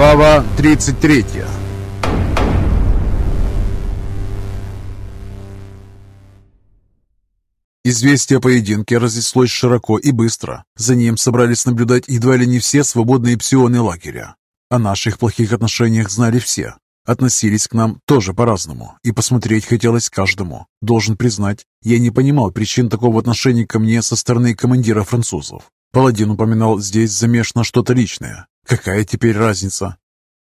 Глава 33 Известие о поединке разослось широко и быстро. За ним собрались наблюдать едва ли не все свободные псионы лагеря. О наших плохих отношениях знали все. Относились к нам тоже по-разному, и посмотреть хотелось каждому. Должен признать, я не понимал причин такого отношения ко мне со стороны командира французов. Паладин упоминал, здесь замешано что-то личное. Какая теперь разница?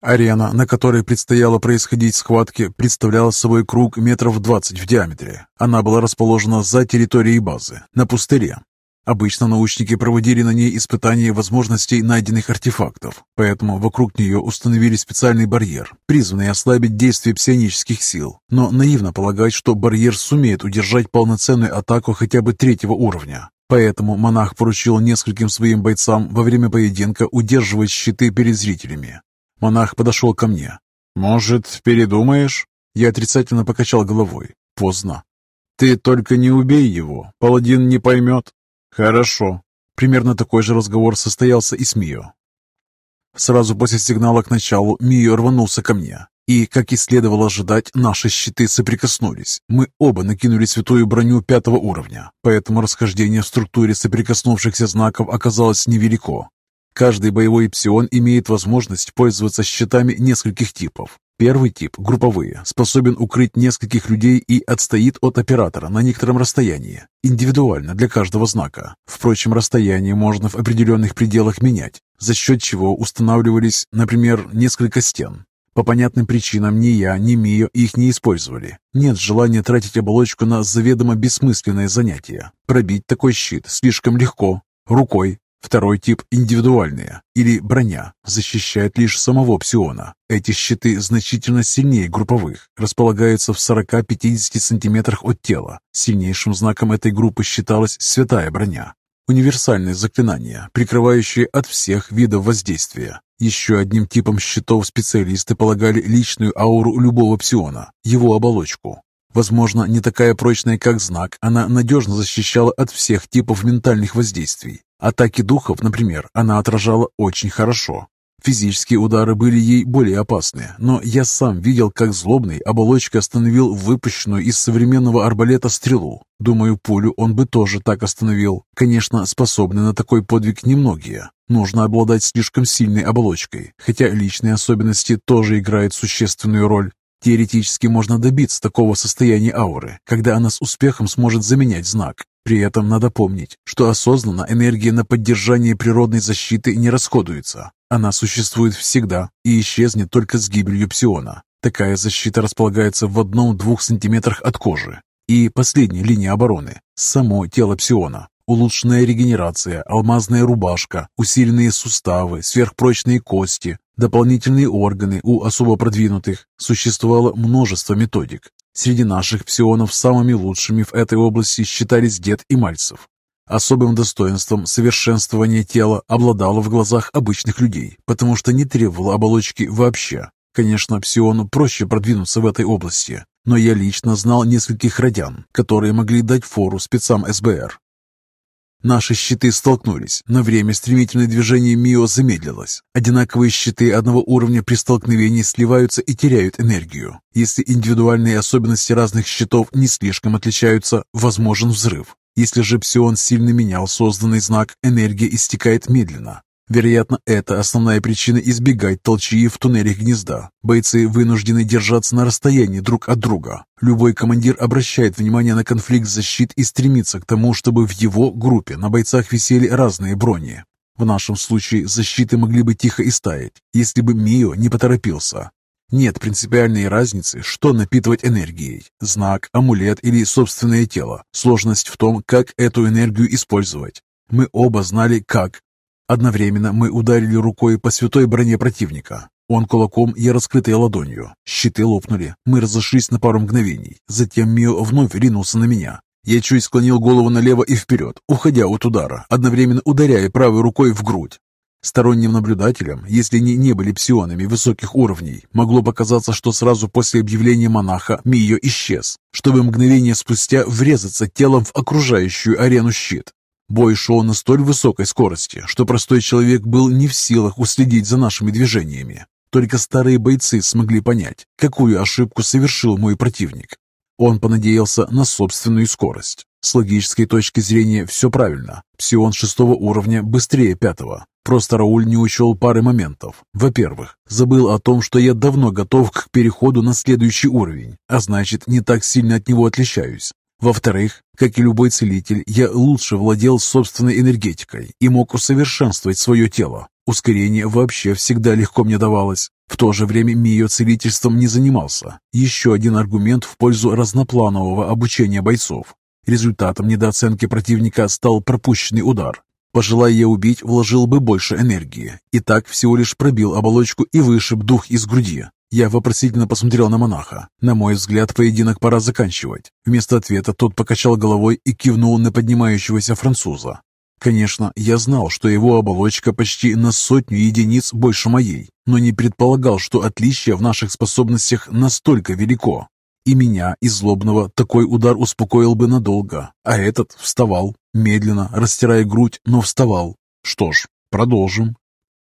Арена, на которой предстояло происходить схватки, представляла собой круг метров 20 в диаметре. Она была расположена за территорией базы, на пустыре. Обычно научники проводили на ней испытания возможностей найденных артефактов, поэтому вокруг нее установили специальный барьер, призванный ослабить действие псионических сил. Но наивно полагать, что барьер сумеет удержать полноценную атаку хотя бы третьего уровня. Поэтому монах поручил нескольким своим бойцам во время поединка удерживать щиты перед зрителями. Монах подошел ко мне. «Может, передумаешь?» Я отрицательно покачал головой. «Поздно. Ты только не убей его, паладин не поймет». «Хорошо». Примерно такой же разговор состоялся и с Мио. Сразу после сигнала к началу Мио рванулся ко мне. И, как и следовало ожидать, наши щиты соприкоснулись. Мы оба накинули святую броню пятого уровня, поэтому расхождение в структуре соприкоснувшихся знаков оказалось невелико. Каждый боевой псион имеет возможность пользоваться щитами нескольких типов. Первый тип, групповые, способен укрыть нескольких людей и отстоит от оператора на некотором расстоянии, индивидуально для каждого знака. Впрочем, расстояние можно в определенных пределах менять, за счет чего устанавливались, например, несколько стен. По понятным причинам ни я, ни Мио их не использовали. Нет желания тратить оболочку на заведомо бессмысленное занятие. Пробить такой щит слишком легко. Рукой. Второй тип – индивидуальные, или броня, защищает лишь самого псиона. Эти щиты значительно сильнее групповых, располагаются в 40-50 сантиметрах от тела. Сильнейшим знаком этой группы считалась святая броня. Универсальное заклинание, прикрывающее от всех видов воздействия. Еще одним типом щитов специалисты полагали личную ауру любого псиона, его оболочку. Возможно, не такая прочная, как знак, она надежно защищала от всех типов ментальных воздействий. Атаки духов, например, она отражала очень хорошо. Физические удары были ей более опасны, но я сам видел, как злобный оболочка остановил выпущенную из современного арбалета стрелу. Думаю, пулю он бы тоже так остановил. Конечно, способны на такой подвиг немногие. Нужно обладать слишком сильной оболочкой, хотя личные особенности тоже играют существенную роль. Теоретически можно добиться такого состояния ауры, когда она с успехом сможет заменять знак. При этом надо помнить, что осознанно энергия на поддержание природной защиты не расходуется. Она существует всегда и исчезнет только с гибелью псиона. Такая защита располагается в одном-двух сантиметрах от кожи. И последняя линия обороны – само тело псиона. Улучшенная регенерация, алмазная рубашка, усиленные суставы, сверхпрочные кости, дополнительные органы у особо продвинутых. Существовало множество методик. Среди наших псионов самыми лучшими в этой области считались Дед и Мальцев. Особым достоинством совершенствования тела обладало в глазах обычных людей, потому что не требовало оболочки вообще. Конечно, псиону проще продвинуться в этой области, но я лично знал нескольких родян, которые могли дать фору спецам СБР. Наши щиты столкнулись. На время стремительное движение Мио замедлилось. Одинаковые щиты одного уровня при столкновении сливаются и теряют энергию. Если индивидуальные особенности разных щитов не слишком отличаются, возможен взрыв. Если же псион сильно менял созданный знак, энергия истекает медленно. Вероятно, это основная причина избегать толчии в туннелях гнезда. Бойцы вынуждены держаться на расстоянии друг от друга. Любой командир обращает внимание на конфликт защит и стремится к тому, чтобы в его группе на бойцах висели разные брони. В нашем случае защиты могли бы тихо истаять, если бы Мио не поторопился. Нет принципиальной разницы, что напитывать энергией – знак, амулет или собственное тело. Сложность в том, как эту энергию использовать. Мы оба знали, как. Одновременно мы ударили рукой по святой броне противника. Он кулаком, я раскрытой ладонью. Щиты лопнули. Мы разошлись на пару мгновений. Затем Мио вновь ринулся на меня. Я чуть склонил голову налево и вперед, уходя от удара, одновременно ударяя правой рукой в грудь. Сторонним наблюдателям, если они не были псионами высоких уровней, могло показаться, что сразу после объявления монаха Мио исчез, чтобы мгновение спустя врезаться телом в окружающую арену щит. Бой шел на столь высокой скорости, что простой человек был не в силах уследить за нашими движениями. Только старые бойцы смогли понять, какую ошибку совершил мой противник. Он понадеялся на собственную скорость. С логической точки зрения все правильно. Псион шестого уровня быстрее пятого. Просто Рауль не учел пары моментов. Во-первых, забыл о том, что я давно готов к переходу на следующий уровень, а значит, не так сильно от него отличаюсь. Во-вторых, как и любой целитель, я лучше владел собственной энергетикой и мог усовершенствовать свое тело. Ускорение вообще всегда легко мне давалось. В то же время Мио целительством не занимался. Еще один аргумент в пользу разнопланового обучения бойцов. Результатом недооценки противника стал пропущенный удар. Пожелая я убить, вложил бы больше энергии. И так всего лишь пробил оболочку и вышиб дух из груди. Я вопросительно посмотрел на монаха. На мой взгляд, поединок пора заканчивать. Вместо ответа тот покачал головой и кивнул на поднимающегося француза. Конечно, я знал, что его оболочка почти на сотню единиц больше моей, но не предполагал, что отличие в наших способностях настолько велико. И меня, и злобного, такой удар успокоил бы надолго. А этот вставал, медленно, растирая грудь, но вставал. Что ж, продолжим.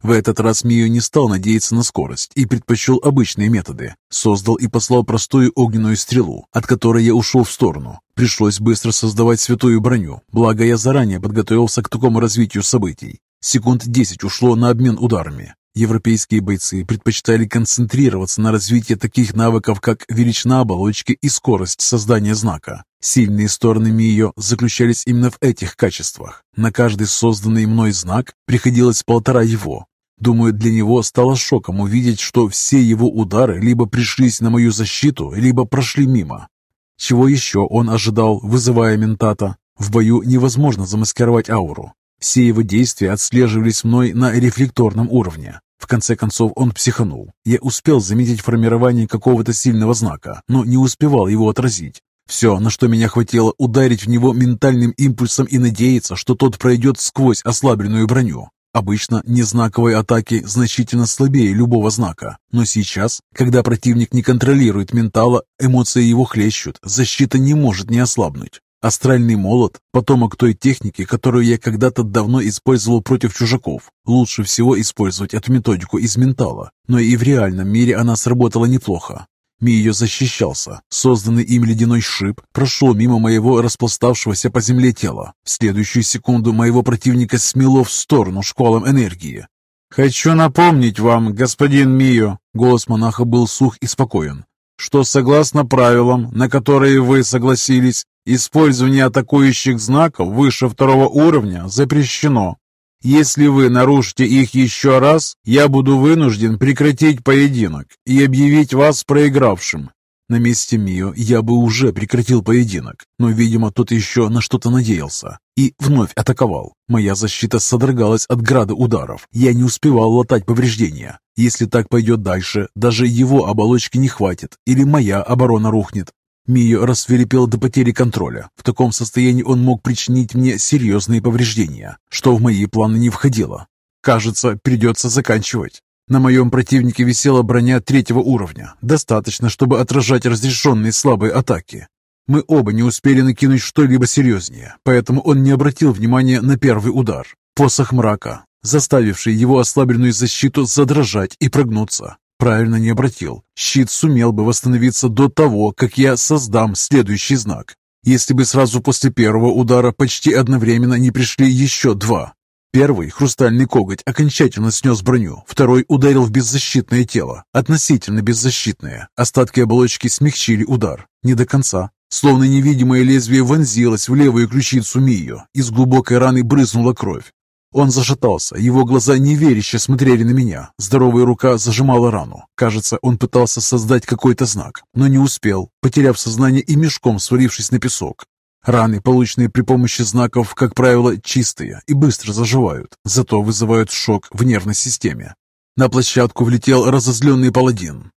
В этот раз Мио не стал надеяться на скорость и предпочел обычные методы. Создал и послал простую огненную стрелу, от которой я ушел в сторону. Пришлось быстро создавать святую броню, благо я заранее подготовился к такому развитию событий. Секунд десять ушло на обмен ударами. Европейские бойцы предпочитали концентрироваться на развитии таких навыков, как величина оболочки и скорость создания знака. Сильные стороны Мио заключались именно в этих качествах. На каждый созданный мной знак приходилось полтора его. Думаю, для него стало шоком увидеть, что все его удары либо пришлись на мою защиту, либо прошли мимо. Чего еще он ожидал, вызывая ментата? В бою невозможно замаскировать ауру. Все его действия отслеживались мной на рефлекторном уровне. В конце концов он психанул. Я успел заметить формирование какого-то сильного знака, но не успевал его отразить. Все, на что меня хватило, ударить в него ментальным импульсом и надеяться, что тот пройдет сквозь ослабленную броню. Обычно незнаковые атаки значительно слабее любого знака, но сейчас, когда противник не контролирует ментала, эмоции его хлещут, защита не может не ослабнуть. Астральный молот – потомок той техники, которую я когда-то давно использовал против чужаков. Лучше всего использовать эту методику из ментала, но и в реальном мире она сработала неплохо. Мио защищался. Созданный им ледяной шип прошел мимо моего распластавшегося по земле тела. В следующую секунду моего противника смело в сторону шквалом энергии. «Хочу напомнить вам, господин Мио», — голос монаха был сух и спокоен, «что согласно правилам, на которые вы согласились, Использование атакующих знаков выше второго уровня запрещено. Если вы нарушите их еще раз, я буду вынужден прекратить поединок и объявить вас проигравшим. На месте Мио я бы уже прекратил поединок, но, видимо, тот еще на что-то надеялся и вновь атаковал. Моя защита содрогалась от града ударов. Я не успевал латать повреждения. Если так пойдет дальше, даже его оболочки не хватит или моя оборона рухнет. Мио рассверепел до потери контроля. В таком состоянии он мог причинить мне серьезные повреждения, что в мои планы не входило. Кажется, придется заканчивать. На моем противнике висела броня третьего уровня. Достаточно, чтобы отражать разрешенные слабые атаки. Мы оба не успели накинуть что-либо серьезнее, поэтому он не обратил внимания на первый удар. Посох мрака, заставивший его ослабленную защиту задрожать и прогнуться. Правильно не обратил. Щит сумел бы восстановиться до того, как я создам следующий знак. Если бы сразу после первого удара почти одновременно не пришли еще два. Первый, хрустальный коготь, окончательно снес броню. Второй ударил в беззащитное тело. Относительно беззащитное. Остатки оболочки смягчили удар. Не до конца. Словно невидимое лезвие вонзилось в левую ключицу Мию. Из глубокой раны брызнула кровь. Он зашатался, его глаза неверяще смотрели на меня. Здоровая рука зажимала рану. Кажется, он пытался создать какой-то знак, но не успел, потеряв сознание и мешком свалившись на песок. Раны, полученные при помощи знаков, как правило, чистые и быстро заживают, зато вызывают шок в нервной системе. На площадку влетел разозленный паладин.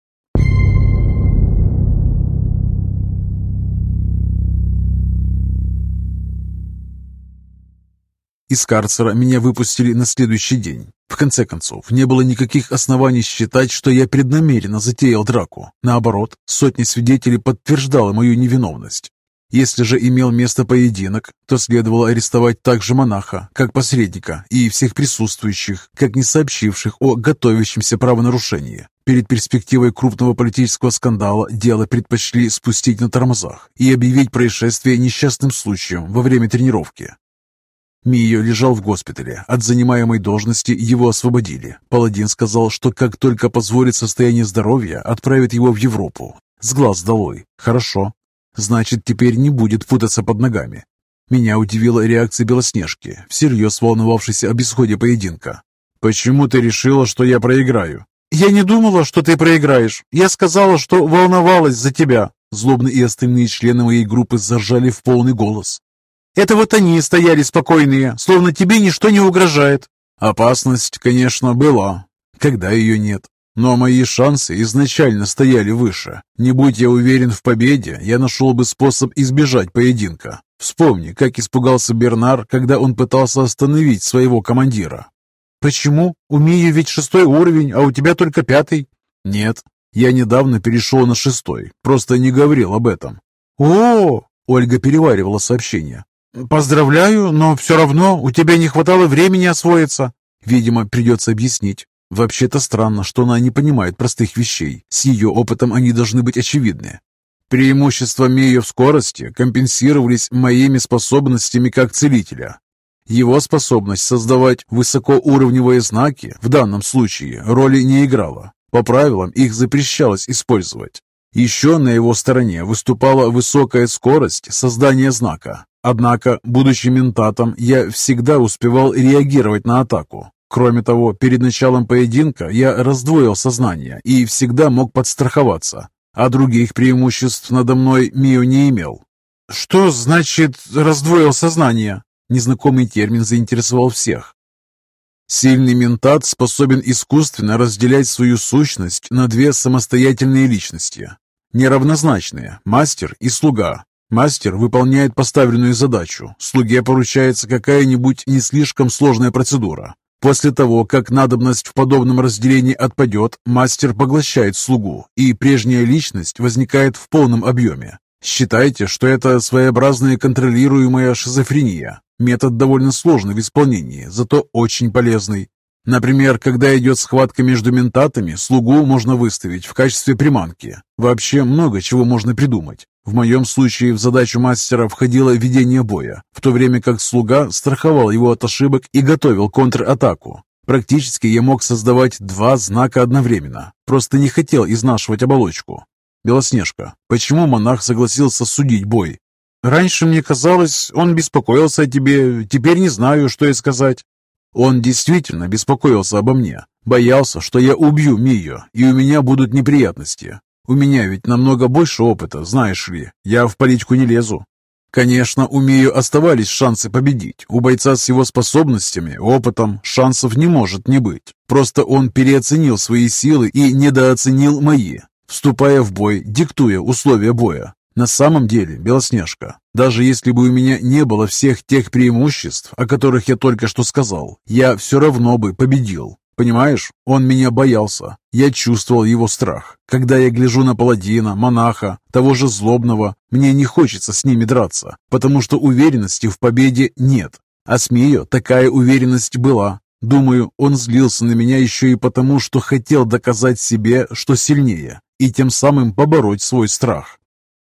Из карцера меня выпустили на следующий день. В конце концов, не было никаких оснований считать, что я преднамеренно затеял драку. Наоборот, сотни свидетелей подтверждала мою невиновность. Если же имел место поединок, то следовало арестовать также монаха, как посредника, и всех присутствующих, как не сообщивших о готовящемся правонарушении. Перед перспективой крупного политического скандала дело предпочли спустить на тормозах и объявить происшествие несчастным случаем во время тренировки. Мио лежал в госпитале. От занимаемой должности его освободили. Паладин сказал, что как только позволит состояние здоровья, отправит его в Европу. С глаз долой. Хорошо. Значит, теперь не будет путаться под ногами. Меня удивила реакция Белоснежки, всерьез волновавшейся об исходе поединка. «Почему ты решила, что я проиграю?» «Я не думала, что ты проиграешь. Я сказала, что волновалась за тебя». Злобно и остальные члены моей группы заржали в полный голос. «Это вот они стояли спокойные, словно тебе ничто не угрожает». Опасность, конечно, была, когда ее нет. Но мои шансы изначально стояли выше. Не будь я уверен в победе, я нашел бы способ избежать поединка. Вспомни, как испугался Бернар, когда он пытался остановить своего командира. «Почему? У Мии ведь шестой уровень, а у тебя только пятый». «Нет, я недавно перешел на шестой, просто не говорил об этом». «О!» — Ольга переваривала сообщение. «Поздравляю, но все равно у тебя не хватало времени освоиться». Видимо, придется объяснить. Вообще-то странно, что она не понимает простых вещей. С ее опытом они должны быть очевидны. Преимущества Мея в скорости компенсировались моими способностями как целителя. Его способность создавать высокоуровневые знаки в данном случае роли не играла. По правилам их запрещалось использовать. Еще на его стороне выступала высокая скорость создания знака. Однако, будучи ментатом, я всегда успевал реагировать на атаку. Кроме того, перед началом поединка я раздвоил сознание и всегда мог подстраховаться, а других преимуществ надо мной Мио не имел. «Что значит «раздвоил сознание»?» Незнакомый термин заинтересовал всех. Сильный ментат способен искусственно разделять свою сущность на две самостоятельные личности, неравнозначные – мастер и слуга. Мастер выполняет поставленную задачу, слуге поручается какая-нибудь не слишком сложная процедура, После того, как надобность в подобном разделении отпадет, мастер поглощает слугу, и прежняя личность возникает в полном объеме. Считайте, что это своеобразная контролируемая шизофрения. Метод довольно сложный в исполнении, зато очень полезный. Например, когда идет схватка между ментатами, слугу можно выставить в качестве приманки. Вообще много чего можно придумать. В моем случае в задачу мастера входило ведение боя, в то время как слуга страховал его от ошибок и готовил контратаку. Практически я мог создавать два знака одновременно, просто не хотел изнашивать оболочку. Белоснежка, почему монах согласился судить бой? Раньше мне казалось, он беспокоился о тебе, теперь не знаю, что и сказать. Он действительно беспокоился обо мне, боялся, что я убью Мию, и у меня будут неприятности. У меня ведь намного больше опыта, знаешь ли, я в политику не лезу. Конечно, у Мию оставались шансы победить. У бойца с его способностями, опытом, шансов не может не быть. Просто он переоценил свои силы и недооценил мои, вступая в бой, диктуя условия боя. На самом деле, Белоснежка, даже если бы у меня не было всех тех преимуществ, о которых я только что сказал, я все равно бы победил. Понимаешь, он меня боялся. Я чувствовал его страх. Когда я гляжу на паладина, монаха, того же злобного, мне не хочется с ними драться, потому что уверенности в победе нет. А с Мио такая уверенность была. Думаю, он злился на меня еще и потому, что хотел доказать себе, что сильнее, и тем самым побороть свой страх.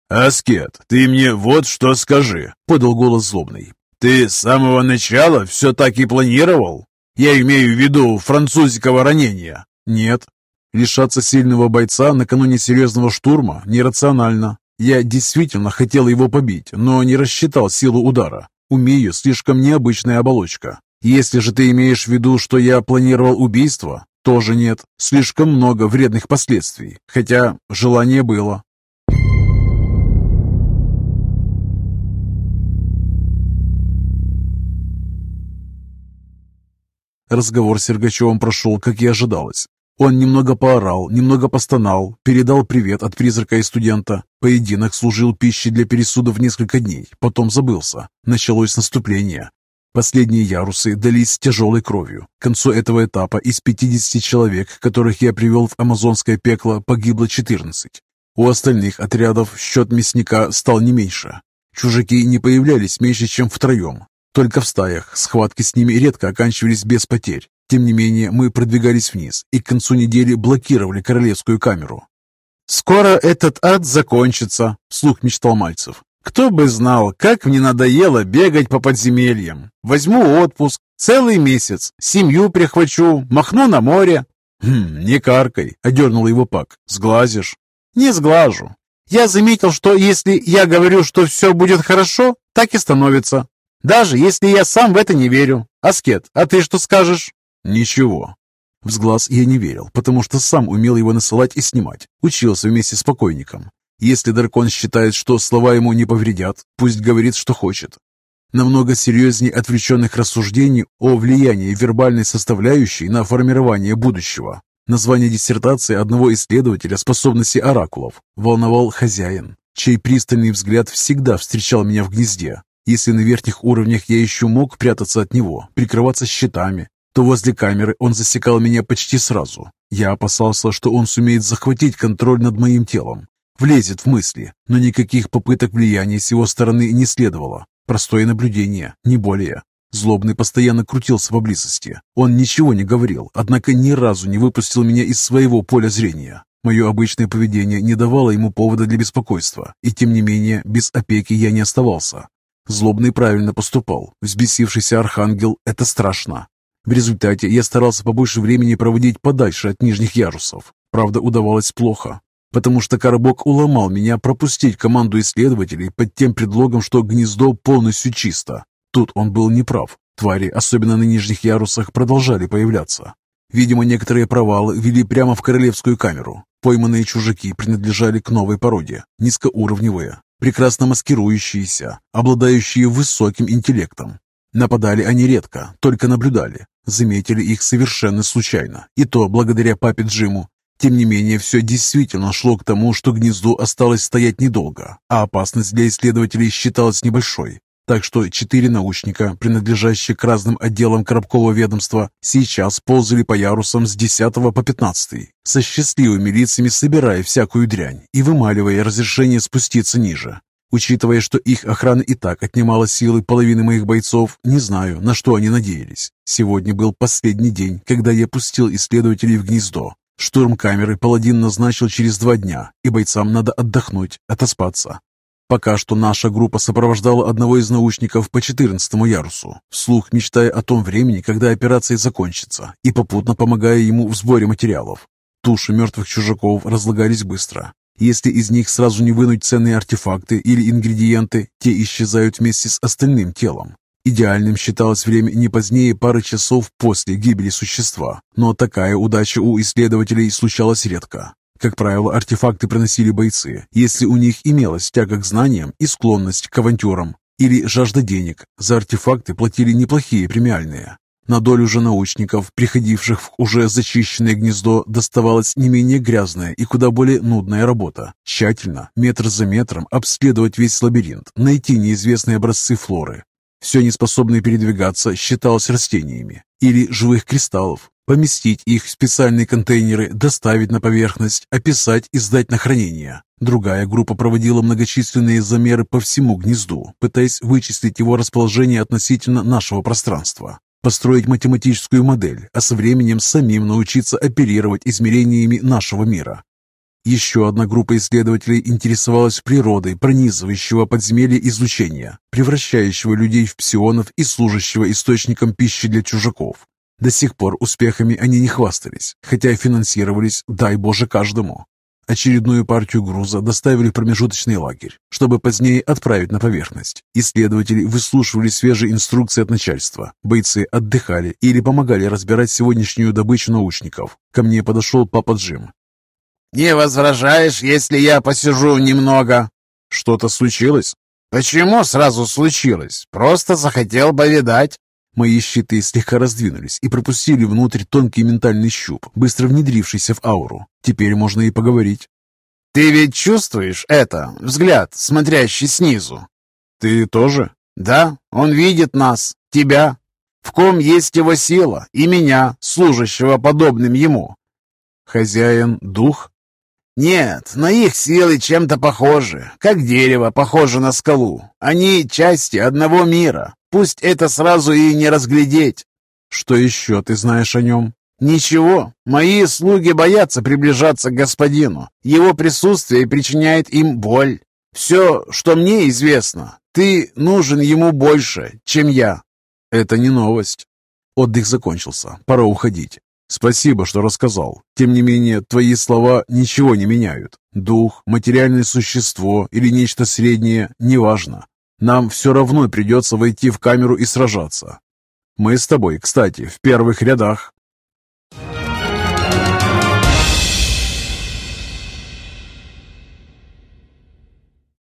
«Аскет, ты мне вот что скажи», — подал голос злобный. «Ты с самого начала все так и планировал? Я имею в виду французского ранения». «Нет». Лишаться сильного бойца накануне серьезного штурма нерационально. Я действительно хотел его побить, но не рассчитал силу удара. Умею слишком необычная оболочка. Если же ты имеешь в виду, что я планировал убийство, тоже нет. Слишком много вредных последствий. Хотя желание было. Разговор с Сергачевым прошел, как и ожидалось. Он немного поорал, немного постонал, передал привет от призрака и студента. Поединок служил пищей для пересудов несколько дней, потом забылся. Началось наступление. Последние ярусы дались тяжелой кровью. К концу этого этапа из 50 человек, которых я привел в амазонское пекло, погибло 14. У остальных отрядов счет мясника стал не меньше. Чужаки не появлялись меньше, чем втроем. Только в стаях схватки с ними редко оканчивались без потерь. Тем не менее, мы продвигались вниз и к концу недели блокировали королевскую камеру. «Скоро этот ад закончится», — вслух мечтал Мальцев. «Кто бы знал, как мне надоело бегать по подземельям. Возьму отпуск, целый месяц, семью прихвачу, махну на море». «Хм, не каркай», — одернул его Пак. «Сглазишь». «Не сглажу. Я заметил, что если я говорю, что все будет хорошо, так и становится. Даже если я сам в это не верю. Аскет, а ты что скажешь?» «Ничего». Взглаз я не верил, потому что сам умел его насылать и снимать. Учился вместе с покойником. Если дракон считает, что слова ему не повредят, пусть говорит, что хочет. Намного серьезнее отвлеченных рассуждений о влиянии вербальной составляющей на формирование будущего. Название диссертации одного исследователя способности оракулов волновал хозяин, чей пристальный взгляд всегда встречал меня в гнезде. Если на верхних уровнях я еще мог прятаться от него, прикрываться щитами, то возле камеры он засекал меня почти сразу. Я опасался, что он сумеет захватить контроль над моим телом, влезет в мысли, но никаких попыток влияния с его стороны не следовало. Простое наблюдение, не более. Злобный постоянно крутился поблизости. Он ничего не говорил, однако ни разу не выпустил меня из своего поля зрения. Мое обычное поведение не давало ему повода для беспокойства, и тем не менее без опеки я не оставался. Злобный правильно поступал. Взбесившийся архангел – это страшно. В результате я старался побольше времени проводить подальше от нижних ярусов. Правда, удавалось плохо, потому что Коробок уломал меня пропустить команду исследователей под тем предлогом, что гнездо полностью чисто. Тут он был неправ. Твари, особенно на нижних ярусах, продолжали появляться. Видимо, некоторые провалы вели прямо в королевскую камеру. Пойманные чужаки принадлежали к новой породе, низкоуровневые, прекрасно маскирующиеся, обладающие высоким интеллектом. Нападали они редко, только наблюдали. Заметили их совершенно случайно, и то благодаря папе Джиму. Тем не менее, все действительно шло к тому, что гнезду осталось стоять недолго, а опасность для исследователей считалась небольшой. Так что четыре научника, принадлежащие к разным отделам Коробкового ведомства, сейчас ползали по ярусам с 10 по 15, со счастливыми лицами собирая всякую дрянь и вымаливая разрешение спуститься ниже. Учитывая, что их охрана и так отнимала силы половины моих бойцов, не знаю, на что они надеялись. Сегодня был последний день, когда я пустил исследователей в гнездо. Штурм камеры паладин назначил через два дня, и бойцам надо отдохнуть, отоспаться. Пока что наша группа сопровождала одного из научников по 14 ярусу, вслух мечтая о том времени, когда операция закончится, и попутно помогая ему в сборе материалов. Туши мертвых чужаков разлагались быстро, если из них сразу не вынуть ценные артефакты или ингредиенты, те исчезают вместе с остальным телом. Идеальным считалось время не позднее пары часов после гибели существа, но такая удача у исследователей случалась редко. Как правило, артефакты приносили бойцы, если у них имелась тяга к знаниям и склонность к авантюрам, или жажда денег. За артефакты платили неплохие премиальные. На долю же научников, приходивших в уже зачищенное гнездо, доставалась не менее грязная и куда более нудная работа. Тщательно, метр за метром, обследовать весь лабиринт, найти неизвестные образцы флоры. Все неспособное передвигаться считалось растениями или живых кристаллов. Поместить их в специальные контейнеры, доставить на поверхность, описать и сдать на хранение. Другая группа проводила многочисленные замеры по всему гнезду, пытаясь вычислить его расположение относительно нашего пространства построить математическую модель, а со временем самим научиться оперировать измерениями нашего мира. Еще одна группа исследователей интересовалась природой пронизывающего подземелья излучения, превращающего людей в псионов и служащего источником пищи для чужаков. До сих пор успехами они не хвастались, хотя финансировались, дай Боже, каждому. Очередную партию груза доставили в промежуточный лагерь, чтобы позднее отправить на поверхность. Исследователи выслушивали свежие инструкции от начальства. Бойцы отдыхали или помогали разбирать сегодняшнюю добычу научников. Ко мне подошел папа Джим. «Не возражаешь, если я посижу немного?» «Что-то случилось?» «Почему сразу случилось? Просто захотел бы видать». Мои щиты слегка раздвинулись и пропустили внутрь тонкий ментальный щуп, быстро внедрившийся в ауру. Теперь можно и поговорить. «Ты ведь чувствуешь это? Взгляд, смотрящий снизу?» «Ты тоже?» «Да, он видит нас, тебя, в ком есть его сила, и меня, служащего подобным ему». «Хозяин — дух?» Нет, но их силы чем-то похожи, как дерево похоже на скалу. Они части одного мира. Пусть это сразу и не разглядеть. Что еще ты знаешь о нем? Ничего. Мои слуги боятся приближаться к господину. Его присутствие причиняет им боль. Все, что мне известно, ты нужен ему больше, чем я. Это не новость. Отдых закончился. Пора уходить. Спасибо, что рассказал. Тем не менее, твои слова ничего не меняют. Дух, материальное существо или нечто среднее, неважно. Нам все равно придется войти в камеру и сражаться. Мы с тобой, кстати, в первых рядах.